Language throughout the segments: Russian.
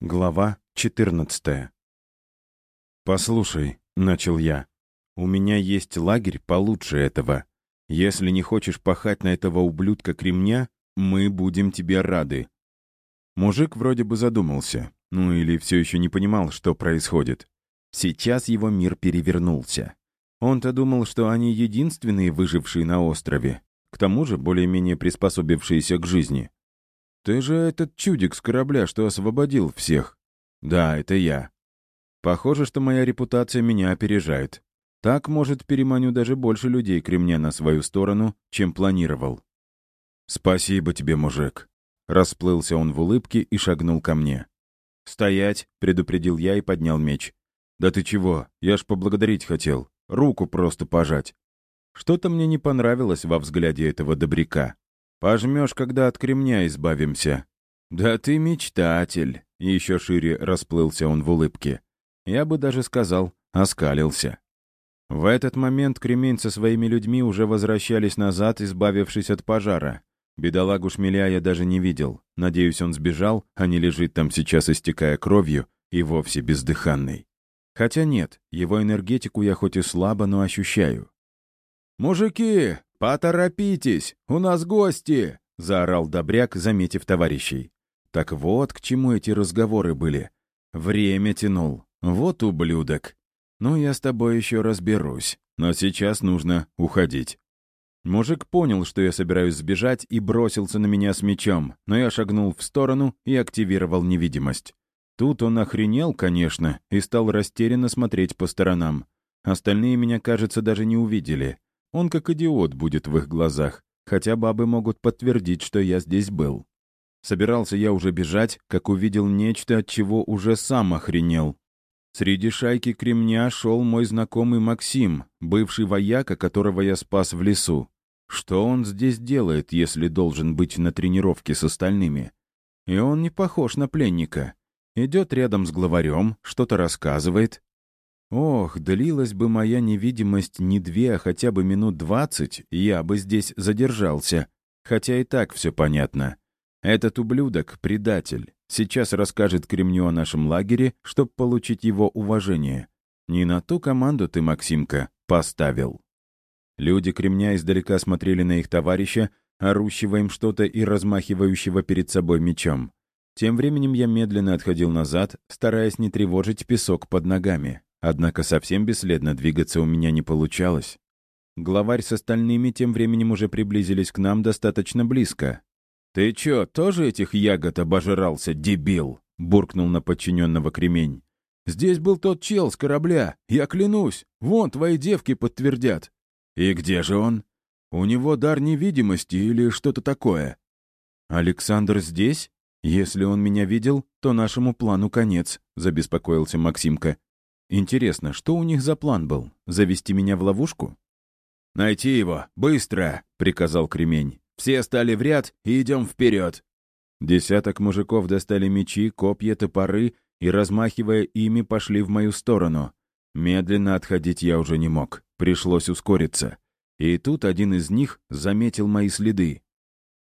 Глава 14 «Послушай», — начал я, — «у меня есть лагерь получше этого. Если не хочешь пахать на этого ублюдка кремня, мы будем тебе рады». Мужик вроде бы задумался, ну или все еще не понимал, что происходит. Сейчас его мир перевернулся. Он-то думал, что они единственные выжившие на острове, к тому же более-менее приспособившиеся к жизни. «Ты же этот чудик с корабля, что освободил всех». «Да, это я». «Похоже, что моя репутация меня опережает. Так, может, переманю даже больше людей кремня на свою сторону, чем планировал». «Спасибо тебе, мужик». Расплылся он в улыбке и шагнул ко мне. «Стоять!» — предупредил я и поднял меч. «Да ты чего? Я ж поблагодарить хотел. Руку просто пожать». Что-то мне не понравилось во взгляде этого добряка. Пожмешь, когда от кремня избавимся». «Да ты мечтатель!» — еще шире расплылся он в улыбке. Я бы даже сказал, оскалился. В этот момент кремень со своими людьми уже возвращались назад, избавившись от пожара. Бедолагу шмеля я даже не видел. Надеюсь, он сбежал, а не лежит там сейчас, истекая кровью, и вовсе бездыханный. Хотя нет, его энергетику я хоть и слабо, но ощущаю. «Мужики, «Поторопитесь! У нас гости!» — заорал Добряк, заметив товарищей. Так вот к чему эти разговоры были. Время тянул. Вот ублюдок. Ну, я с тобой еще разберусь. Но сейчас нужно уходить. Мужик понял, что я собираюсь сбежать, и бросился на меня с мечом, но я шагнул в сторону и активировал невидимость. Тут он охренел, конечно, и стал растерянно смотреть по сторонам. Остальные меня, кажется, даже не увидели. Он как идиот будет в их глазах, хотя бабы могут подтвердить, что я здесь был. Собирался я уже бежать, как увидел нечто, от чего уже сам охренел. Среди шайки кремня шел мой знакомый Максим, бывший вояка, которого я спас в лесу. Что он здесь делает, если должен быть на тренировке с остальными? И он не похож на пленника. Идет рядом с главарем, что-то рассказывает, Ох, длилась бы моя невидимость не две, а хотя бы минут двадцать, я бы здесь задержался. Хотя и так все понятно. Этот ублюдок — предатель. Сейчас расскажет Кремню о нашем лагере, чтобы получить его уважение. Не на ту команду ты, Максимка, поставил. Люди Кремня издалека смотрели на их товарища, орущего им что-то и размахивающего перед собой мечом. Тем временем я медленно отходил назад, стараясь не тревожить песок под ногами. Однако совсем бесследно двигаться у меня не получалось. Главарь с остальными тем временем уже приблизились к нам достаточно близко. «Ты чё, тоже этих ягод обожрался, дебил?» — буркнул на подчиненного кремень. «Здесь был тот чел с корабля, я клянусь. Вон, твои девки подтвердят». «И где же он?» «У него дар невидимости или что-то такое». «Александр здесь? Если он меня видел, то нашему плану конец», — забеспокоился Максимка. Интересно, что у них за план был? Завести меня в ловушку? «Найти его! Быстро!» — приказал Кремень. «Все стали в ряд и идем вперед!» Десяток мужиков достали мечи, копья, топоры и, размахивая ими, пошли в мою сторону. Медленно отходить я уже не мог. Пришлось ускориться. И тут один из них заметил мои следы.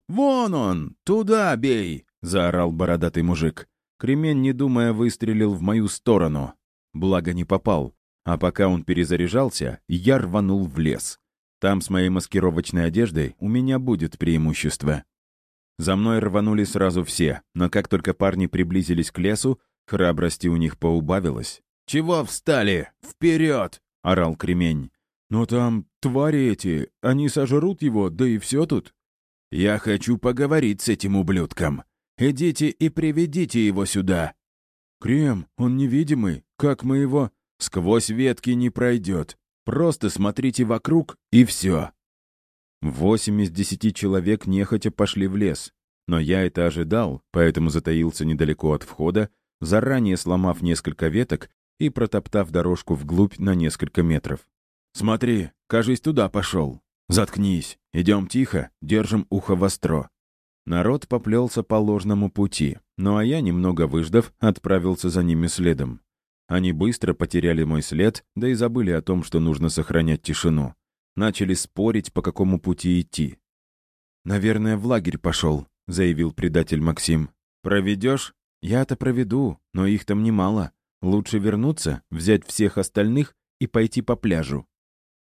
«Вон он! Туда бей!» — заорал бородатый мужик. Кремень, не думая, выстрелил в мою сторону благо не попал. А пока он перезаряжался, я рванул в лес. Там с моей маскировочной одеждой у меня будет преимущество. За мной рванули сразу все, но как только парни приблизились к лесу, храбрости у них поубавилось. «Чего встали? Вперед!» — орал кремень. «Но там твари эти, они сожрут его, да и все тут». «Я хочу поговорить с этим ублюдком. Идите и приведите его сюда». «Крем, он невидимый. Как мы его...» «Сквозь ветки не пройдет. Просто смотрите вокруг, и все». Восемь из десяти человек нехотя пошли в лес. Но я это ожидал, поэтому затаился недалеко от входа, заранее сломав несколько веток и протоптав дорожку вглубь на несколько метров. «Смотри, кажись, туда пошел. Заткнись. Идем тихо, держим ухо востро». Народ поплелся по ложному пути, ну а я, немного выждав, отправился за ними следом. Они быстро потеряли мой след, да и забыли о том, что нужно сохранять тишину. Начали спорить, по какому пути идти. «Наверное, в лагерь пошел», — заявил предатель Максим. «Проведешь?» Я-то проведу, но их там немало. Лучше вернуться, взять всех остальных и пойти по пляжу.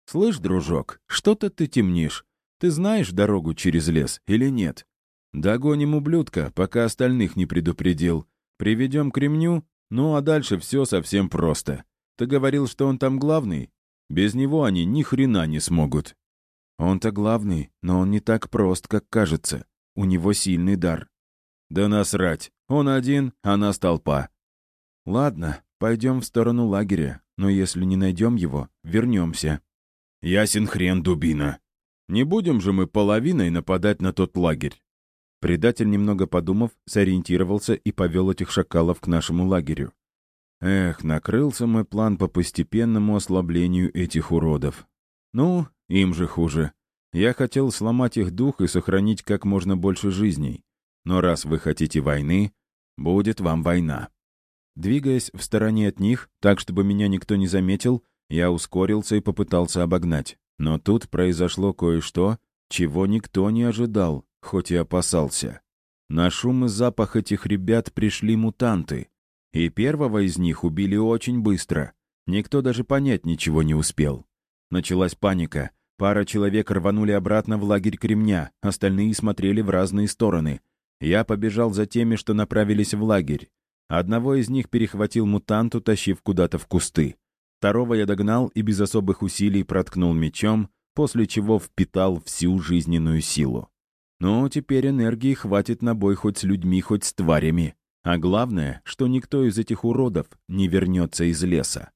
Слышь, дружок, что-то ты темнишь. Ты знаешь дорогу через лес или нет? Догоним ублюдка, пока остальных не предупредил. Приведем к ремню, ну а дальше все совсем просто. Ты говорил, что он там главный? Без него они ни хрена не смогут. Он-то главный, но он не так прост, как кажется. У него сильный дар. Да насрать. Он один, а нас толпа. Ладно, пойдем в сторону лагеря, но если не найдем его, вернемся. Ясен хрен, дубина. Не будем же мы половиной нападать на тот лагерь. Предатель, немного подумав, сориентировался и повел этих шакалов к нашему лагерю. Эх, накрылся мой план по постепенному ослаблению этих уродов. Ну, им же хуже. Я хотел сломать их дух и сохранить как можно больше жизней. Но раз вы хотите войны, будет вам война. Двигаясь в стороне от них, так, чтобы меня никто не заметил, я ускорился и попытался обогнать. Но тут произошло кое-что, чего никто не ожидал, хоть и опасался. На шум и запах этих ребят пришли мутанты. И первого из них убили очень быстро. Никто даже понять ничего не успел. Началась паника. Пара человек рванули обратно в лагерь Кремня, остальные смотрели в разные стороны. Я побежал за теми, что направились в лагерь. Одного из них перехватил мутант, утащив куда-то в кусты. Второго я догнал и без особых усилий проткнул мечом, после чего впитал всю жизненную силу. Ну, теперь энергии хватит на бой хоть с людьми, хоть с тварями. А главное, что никто из этих уродов не вернется из леса.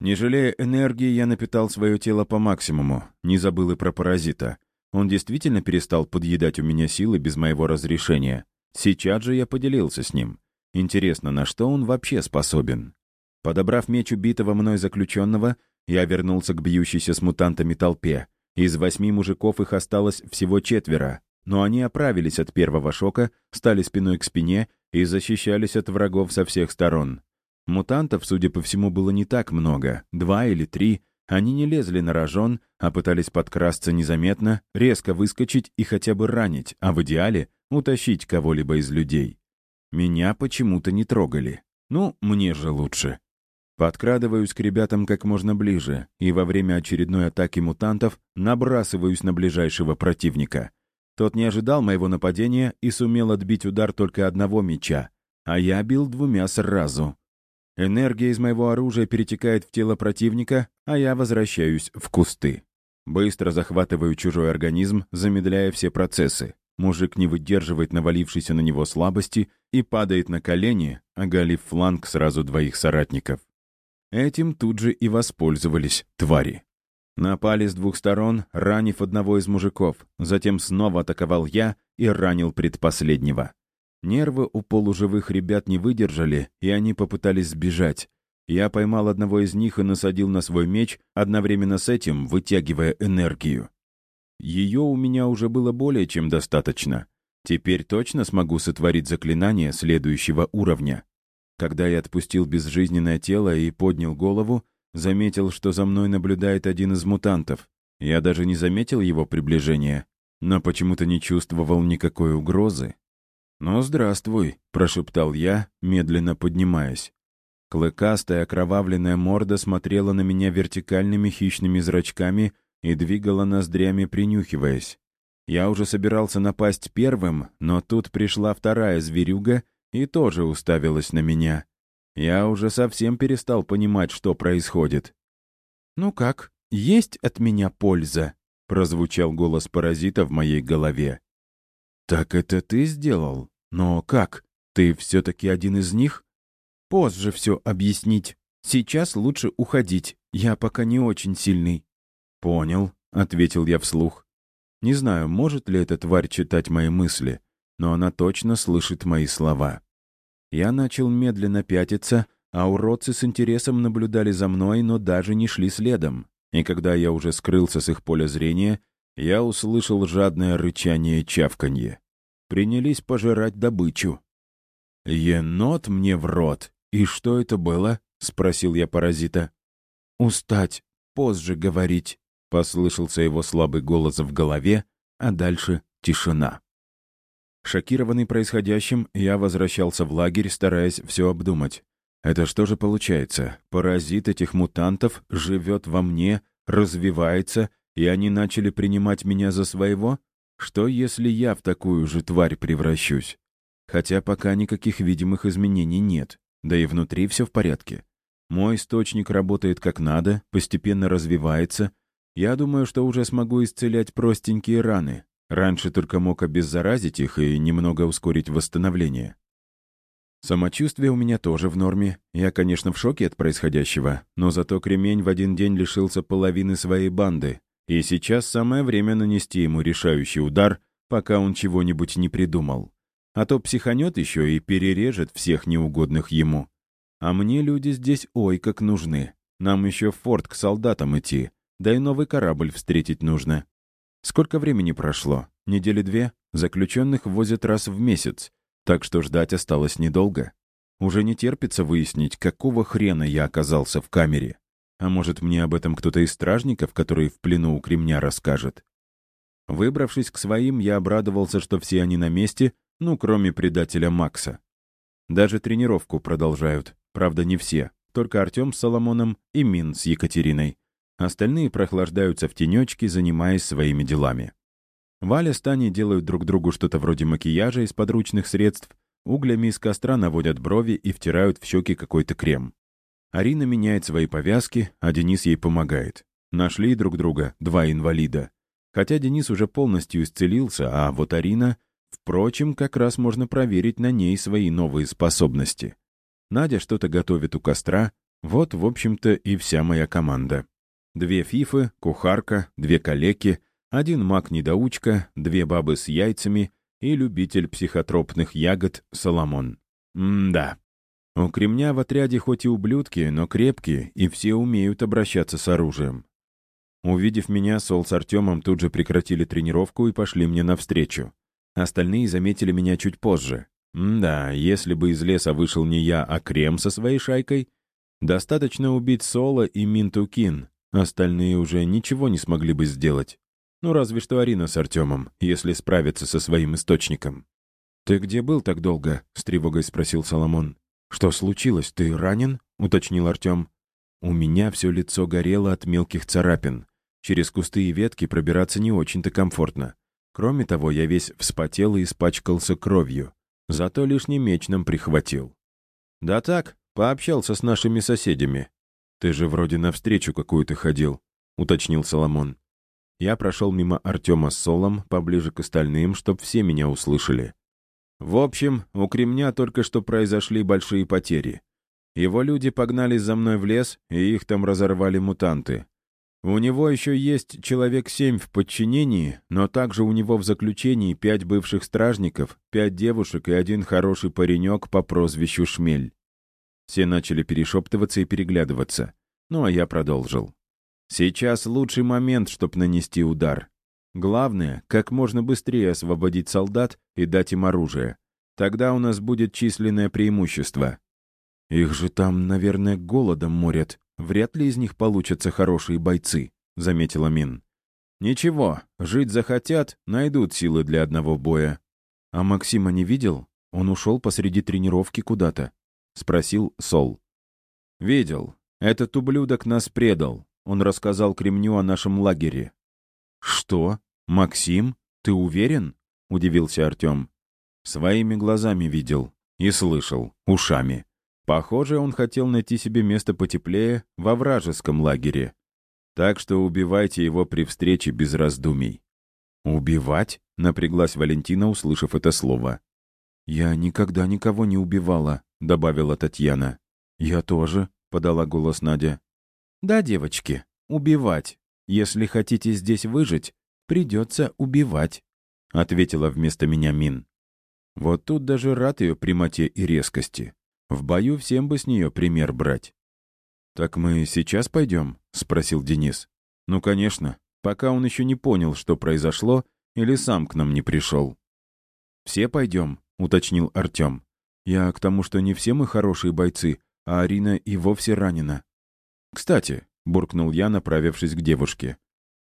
Не жалея энергии, я напитал свое тело по максимуму, не забыл и про паразита. Он действительно перестал подъедать у меня силы без моего разрешения. Сейчас же я поделился с ним. Интересно, на что он вообще способен? Подобрав меч убитого мной заключенного, я вернулся к бьющейся с мутантами толпе. Из восьми мужиков их осталось всего четверо, но они оправились от первого шока, стали спиной к спине и защищались от врагов со всех сторон. Мутантов, судя по всему, было не так много, два или три. Они не лезли на рожон, а пытались подкрасться незаметно, резко выскочить и хотя бы ранить, а в идеале утащить кого-либо из людей. Меня почему-то не трогали. Ну, мне же лучше. Подкрадываюсь к ребятам как можно ближе, и во время очередной атаки мутантов набрасываюсь на ближайшего противника. Тот не ожидал моего нападения и сумел отбить удар только одного меча, а я бил двумя сразу. Энергия из моего оружия перетекает в тело противника, а я возвращаюсь в кусты. Быстро захватываю чужой организм, замедляя все процессы. Мужик не выдерживает навалившейся на него слабости и падает на колени, оголив фланг сразу двоих соратников. Этим тут же и воспользовались твари. Напали с двух сторон, ранив одного из мужиков, затем снова атаковал я и ранил предпоследнего. Нервы у полуживых ребят не выдержали, и они попытались сбежать. Я поймал одного из них и насадил на свой меч, одновременно с этим вытягивая энергию. Ее у меня уже было более чем достаточно. Теперь точно смогу сотворить заклинание следующего уровня. Когда я отпустил безжизненное тело и поднял голову, заметил, что за мной наблюдает один из мутантов. Я даже не заметил его приближения, но почему-то не чувствовал никакой угрозы. «Ну, здравствуй», — прошептал я, медленно поднимаясь. Клыкастая окровавленная морда смотрела на меня вертикальными хищными зрачками и двигала ноздрями, принюхиваясь. Я уже собирался напасть первым, но тут пришла вторая зверюга и тоже уставилась на меня. Я уже совсем перестал понимать, что происходит. «Ну как, есть от меня польза?» — прозвучал голос паразита в моей голове. «Так это ты сделал? Но как? Ты все-таки один из них?» «Позже все объяснить. Сейчас лучше уходить. Я пока не очень сильный». «Понял», — ответил я вслух. «Не знаю, может ли эта тварь читать мои мысли, но она точно слышит мои слова». Я начал медленно пятиться, а уродцы с интересом наблюдали за мной, но даже не шли следом. И когда я уже скрылся с их поля зрения, я услышал жадное рычание чавканье. Принялись пожирать добычу. «Енот мне в рот! И что это было?» — спросил я паразита. «Устать, позже говорить», — послышался его слабый голос в голове, а дальше тишина. Шокированный происходящим, я возвращался в лагерь, стараясь все обдумать. Это что же получается? Паразит этих мутантов живет во мне, развивается, и они начали принимать меня за своего? Что, если я в такую же тварь превращусь? Хотя пока никаких видимых изменений нет, да и внутри все в порядке. Мой источник работает как надо, постепенно развивается. Я думаю, что уже смогу исцелять простенькие раны. Раньше только мог обеззаразить их и немного ускорить восстановление. Самочувствие у меня тоже в норме. Я, конечно, в шоке от происходящего, но зато кремень в один день лишился половины своей банды, и сейчас самое время нанести ему решающий удар, пока он чего-нибудь не придумал. А то психанет еще и перережет всех неугодных ему. А мне люди здесь ой как нужны. Нам еще в форт к солдатам идти, да и новый корабль встретить нужно. Сколько времени прошло? Недели две? Заключенных возят раз в месяц, так что ждать осталось недолго. Уже не терпится выяснить, какого хрена я оказался в камере. А может, мне об этом кто-то из стражников, который в плену у кремня, расскажет? Выбравшись к своим, я обрадовался, что все они на месте, ну, кроме предателя Макса. Даже тренировку продолжают. Правда, не все. Только Артем с Соломоном и Мин с Екатериной. Остальные прохлаждаются в тенечке, занимаясь своими делами. Валя с Таней делают друг другу что-то вроде макияжа из подручных средств, углями из костра наводят брови и втирают в щеки какой-то крем. Арина меняет свои повязки, а Денис ей помогает. Нашли друг друга, два инвалида. Хотя Денис уже полностью исцелился, а вот Арина... Впрочем, как раз можно проверить на ней свои новые способности. Надя что-то готовит у костра. Вот, в общем-то, и вся моя команда. Две фифы, кухарка, две калеки — один маг-недоучка, две бабы с яйцами и любитель психотропных ягод Соломон. М-да. У кремня в отряде хоть и ублюдки, но крепкие, и все умеют обращаться с оружием. Увидев меня, Сол с Артемом тут же прекратили тренировку и пошли мне навстречу. Остальные заметили меня чуть позже. да, если бы из леса вышел не я, а Крем со своей шайкой, достаточно убить Сола и Минтукин. Остальные уже ничего не смогли бы сделать. Ну, разве что Арина с Артемом, если справится со своим источником. «Ты где был так долго?» — с тревогой спросил Соломон. «Что случилось? Ты ранен?» — уточнил Артем. «У меня все лицо горело от мелких царапин. Через кусты и ветки пробираться не очень-то комфортно. Кроме того, я весь вспотел и испачкался кровью. Зато лишний меч нам прихватил. «Да так, пообщался с нашими соседями». «Ты же вроде навстречу какую-то ходил», — уточнил Соломон. Я прошел мимо Артема с Солом, поближе к остальным, чтоб все меня услышали. В общем, у Кремня только что произошли большие потери. Его люди погнались за мной в лес, и их там разорвали мутанты. У него еще есть человек семь в подчинении, но также у него в заключении пять бывших стражников, пять девушек и один хороший паренек по прозвищу Шмель. Все начали перешептываться и переглядываться. Ну а я продолжил. Сейчас лучший момент, чтобы нанести удар. Главное, как можно быстрее освободить солдат и дать им оружие. Тогда у нас будет численное преимущество. Их же там, наверное, голодом морят. Вряд ли из них получатся хорошие бойцы, заметила Мин. Ничего, жить захотят, найдут силы для одного боя. А Максима не видел? Он ушел посреди тренировки куда-то. Спросил Сол. Видел. Этот ублюдок нас предал. Он рассказал Кремню о нашем лагере. «Что? Максим? Ты уверен?» — удивился Артем. «Своими глазами видел. И слышал. Ушами. Похоже, он хотел найти себе место потеплее во вражеском лагере. Так что убивайте его при встрече без раздумий». «Убивать?» — напряглась Валентина, услышав это слово. «Я никогда никого не убивала», — добавила Татьяна. «Я тоже», — подала голос Надя. «Да, девочки, убивать. Если хотите здесь выжить, придется убивать», — ответила вместо меня Мин. Вот тут даже рад ее прямоте и резкости. В бою всем бы с нее пример брать. «Так мы сейчас пойдем?» — спросил Денис. «Ну, конечно, пока он еще не понял, что произошло, или сам к нам не пришел». «Все пойдем», — уточнил Артем. «Я к тому, что не все мы хорошие бойцы, а Арина и вовсе ранена. «Кстати», — буркнул я, направившись к девушке.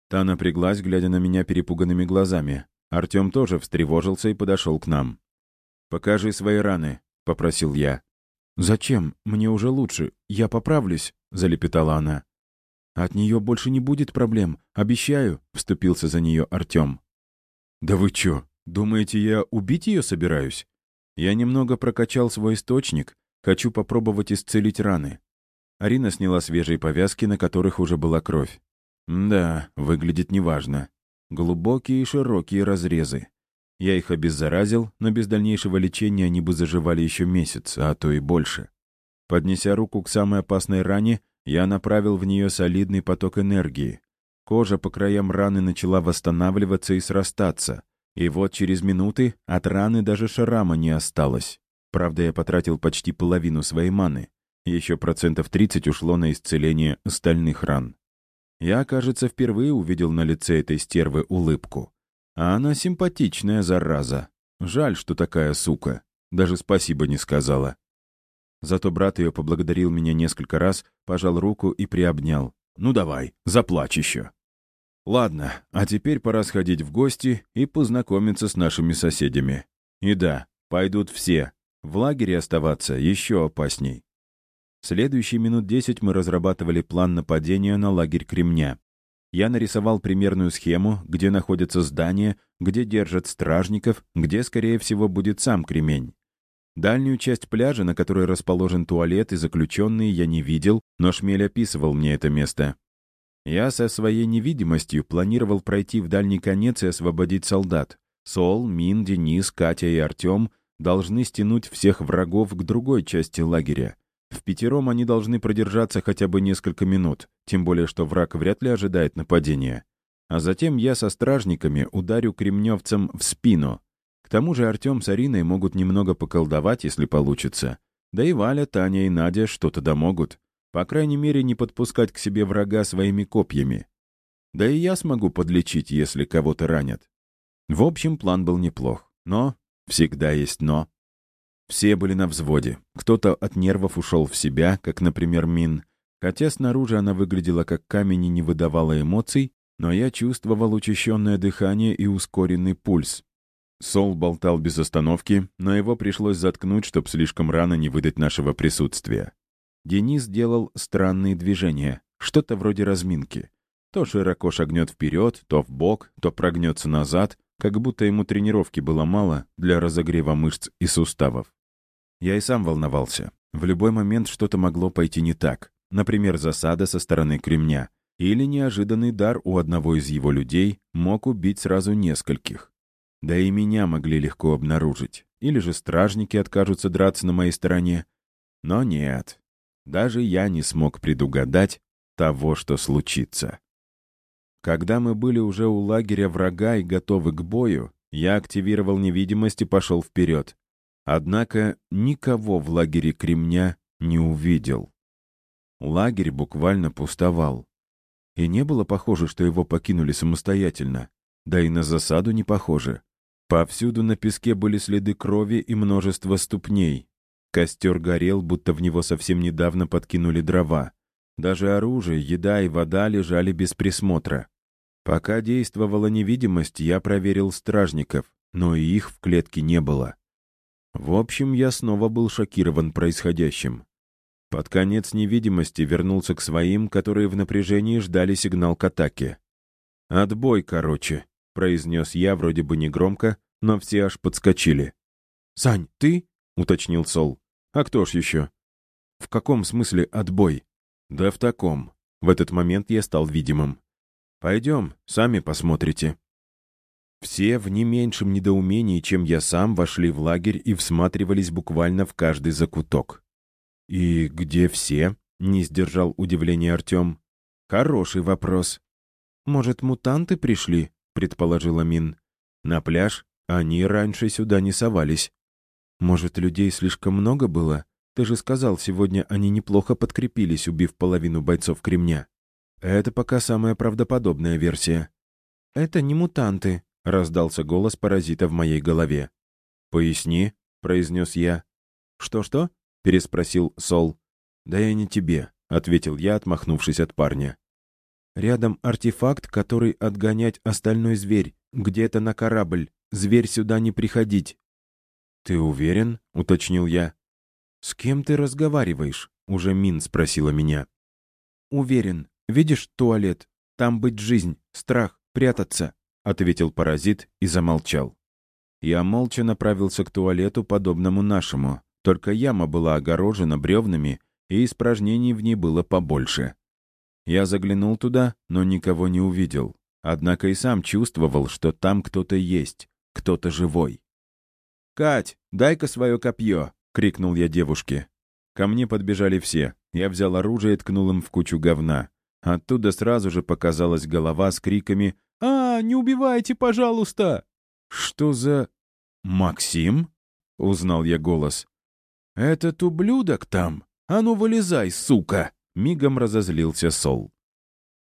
Та напряглась, глядя на меня перепуганными глазами. Артем тоже встревожился и подошел к нам. «Покажи свои раны», — попросил я. «Зачем? Мне уже лучше. Я поправлюсь», — залепетала она. «От нее больше не будет проблем. Обещаю», — вступился за нее Артем. «Да вы чё, думаете, я убить ее собираюсь? Я немного прокачал свой источник, хочу попробовать исцелить раны». Арина сняла свежие повязки, на которых уже была кровь. «Да, выглядит неважно. Глубокие и широкие разрезы. Я их обеззаразил, но без дальнейшего лечения они бы заживали еще месяц, а то и больше. Поднеся руку к самой опасной ране, я направил в нее солидный поток энергии. Кожа по краям раны начала восстанавливаться и срастаться. И вот через минуты от раны даже шрама не осталось. Правда, я потратил почти половину своей маны. Еще процентов 30 ушло на исцеление остальных ран. Я, кажется, впервые увидел на лице этой стервы улыбку. А она симпатичная, зараза. Жаль, что такая сука. Даже спасибо не сказала. Зато брат ее поблагодарил меня несколько раз, пожал руку и приобнял. «Ну давай, заплачь еще». Ладно, а теперь пора сходить в гости и познакомиться с нашими соседями. И да, пойдут все. В лагере оставаться еще опасней. Следующие минут десять мы разрабатывали план нападения на лагерь Кремня. Я нарисовал примерную схему, где находятся здания, где держат стражников, где, скорее всего, будет сам кремень. Дальнюю часть пляжа, на которой расположен туалет и заключенные, я не видел, но Шмель описывал мне это место. Я со своей невидимостью планировал пройти в дальний конец и освободить солдат. Сол, Мин, Денис, Катя и Артем должны стянуть всех врагов к другой части лагеря. В пятером они должны продержаться хотя бы несколько минут, тем более что враг вряд ли ожидает нападения. А затем я со стражниками ударю кремневцам в спину. К тому же Артем с Ариной могут немного поколдовать, если получится. Да и Валя, Таня и Надя что-то домогут. По крайней мере, не подпускать к себе врага своими копьями. Да и я смогу подлечить, если кого-то ранят. В общем, план был неплох. Но всегда есть «но». Все были на взводе. Кто-то от нервов ушел в себя, как, например, Мин. Хотя снаружи она выглядела как камень и не выдавала эмоций, но я чувствовал учащенное дыхание и ускоренный пульс. Сол болтал без остановки, но его пришлось заткнуть, чтобы слишком рано не выдать нашего присутствия. Денис делал странные движения, что-то вроде разминки. То широко шагнет вперед, то в бок, то прогнется назад, как будто ему тренировки было мало для разогрева мышц и суставов. Я и сам волновался. В любой момент что-то могло пойти не так. Например, засада со стороны Кремня. Или неожиданный дар у одного из его людей мог убить сразу нескольких. Да и меня могли легко обнаружить. Или же стражники откажутся драться на моей стороне. Но нет. Даже я не смог предугадать того, что случится. Когда мы были уже у лагеря врага и готовы к бою, я активировал невидимость и пошел вперед. Однако никого в лагере Кремня не увидел. Лагерь буквально пустовал. И не было похоже, что его покинули самостоятельно. Да и на засаду не похоже. Повсюду на песке были следы крови и множество ступней. Костер горел, будто в него совсем недавно подкинули дрова. Даже оружие, еда и вода лежали без присмотра. Пока действовала невидимость, я проверил стражников, но и их в клетке не было. В общем, я снова был шокирован происходящим. Под конец невидимости вернулся к своим, которые в напряжении ждали сигнал к атаке. «Отбой, короче», — произнес я вроде бы негромко, но все аж подскочили. «Сань, ты?» — уточнил Сол. «А кто ж еще?» «В каком смысле отбой?» «Да в таком». В этот момент я стал видимым. Пойдем, сами посмотрите». Все в не меньшем недоумении, чем я сам, вошли в лагерь и всматривались буквально в каждый закуток. «И где все?» — не сдержал удивления Артем. «Хороший вопрос». «Может, мутанты пришли?» — предположила Мин. «На пляж? Они раньше сюда не совались». «Может, людей слишком много было? Ты же сказал, сегодня они неплохо подкрепились, убив половину бойцов Кремня». Это пока самая правдоподобная версия. «Это не мутанты», — раздался голос паразита в моей голове. «Поясни», — произнес я. «Что-что?» — переспросил Сол. «Да я не тебе», — ответил я, отмахнувшись от парня. «Рядом артефакт, который отгонять остальной зверь. где-то на корабль. Зверь сюда не приходить». «Ты уверен?» — уточнил я. «С кем ты разговариваешь?» — уже Мин спросила меня. «Уверен. Видишь туалет? Там быть жизнь, страх, прятаться», — ответил паразит и замолчал. Я молча направился к туалету, подобному нашему, только яма была огорожена бревнами, и испражнений в ней было побольше. Я заглянул туда, но никого не увидел. Однако и сам чувствовал, что там кто-то есть, кто-то живой. «Кать, дай-ка свое копье!» — крикнул я девушке. Ко мне подбежали все. Я взял оружие и ткнул им в кучу говна. Оттуда сразу же показалась голова с криками «А, не убивайте, пожалуйста!» «Что за...» «Максим?» — узнал я голос. «Этот ублюдок там! А ну, вылезай, сука!» — мигом разозлился Сол.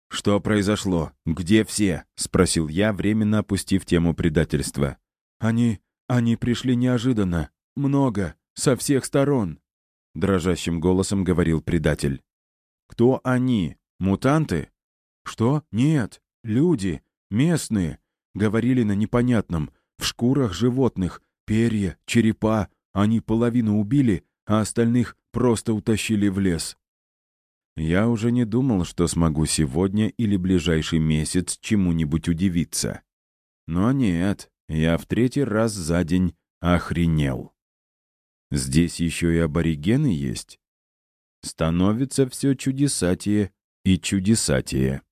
«Что произошло? Где все?» — спросил я, временно опустив тему предательства. «Они... они пришли неожиданно. Много. Со всех сторон», — дрожащим голосом говорил предатель. «Кто они? Мутанты?» «Что? Нет. Люди. Местные. Говорили на непонятном. В шкурах животных. Перья, черепа. Они половину убили, а остальных просто утащили в лес. Я уже не думал, что смогу сегодня или ближайший месяц чему-нибудь удивиться. Но нет, я в третий раз за день охренел. Здесь еще и аборигены есть. Становится все чудесатее и чудесатее.